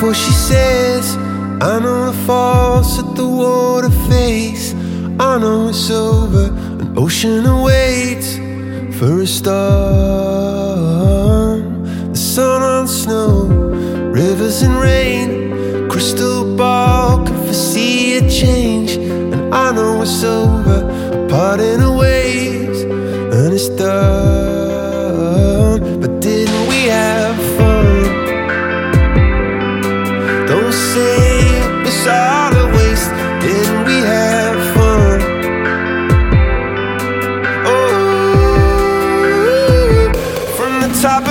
before she says, I know the falls at the water face. I know it's over, an ocean awaits for a storm. The sun on snow, rivers and rain, crystal ball can foresee a change. And I know it's over, a parting of ways, and it's done. sabe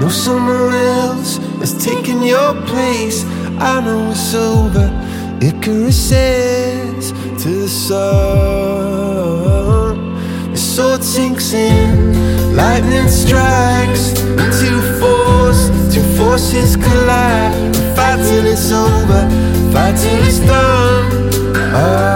no someone else is taking your place. I know it's over. Icarus says to the sun, the sword sinks in, lightning strikes, two force, two forces collide. Fight till it's over, fight till it's done. Ah.